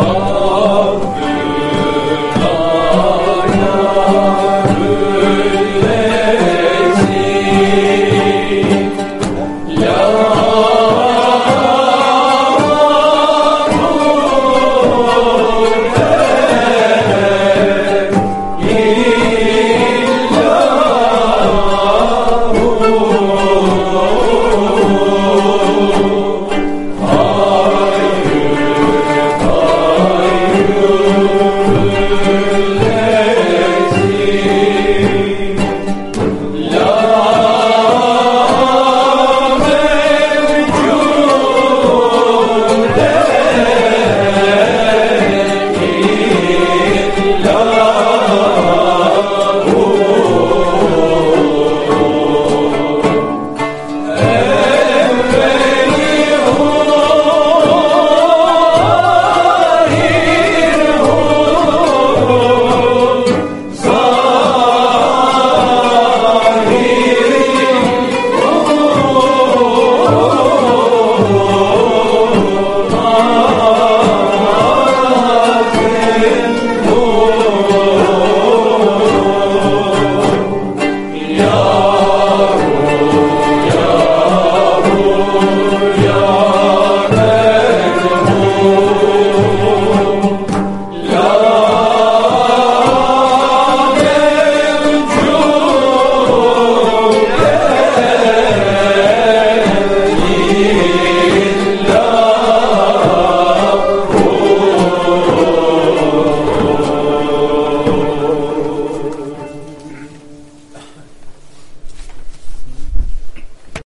Ayrı, Hallelujah.